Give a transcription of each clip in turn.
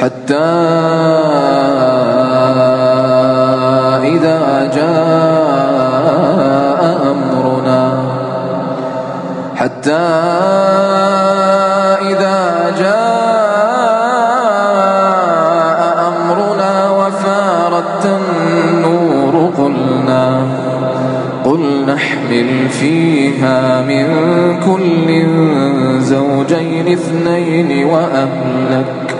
حتى إذا جاء أمرنا. حتى إذا جاء أمرنا وفارت النور قلنا قل نحمل فيها من كل زوجين اثنين وأهلك.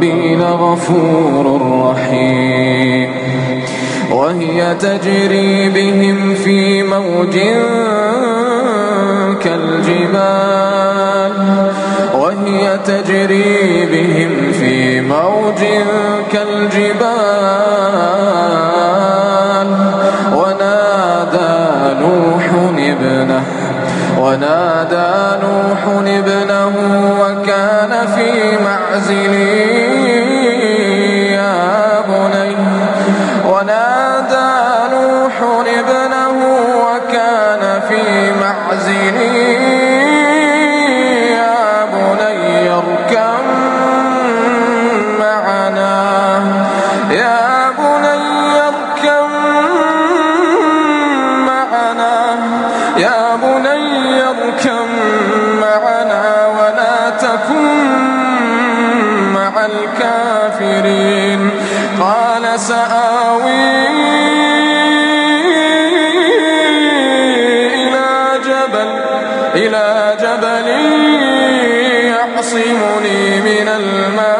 ربي لغفور رحيم. وهي تجري بهم في موج كالجبال. وهي تجري بهم في موج كالجبال. ونادى نوح ابنه ونادى نوح ابنه وكان في معزل. معزل يا بني اركب معنا. يا بني اركب معنا. يا بني اركب معنا ولا تكن مع الكافرين. قال سآوي يعصمني من الماء.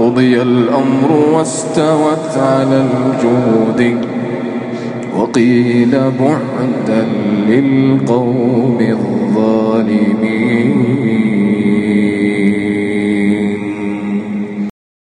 وقضي الأمر واستوت على الجود وقيل بعدا للقوم الظالمين.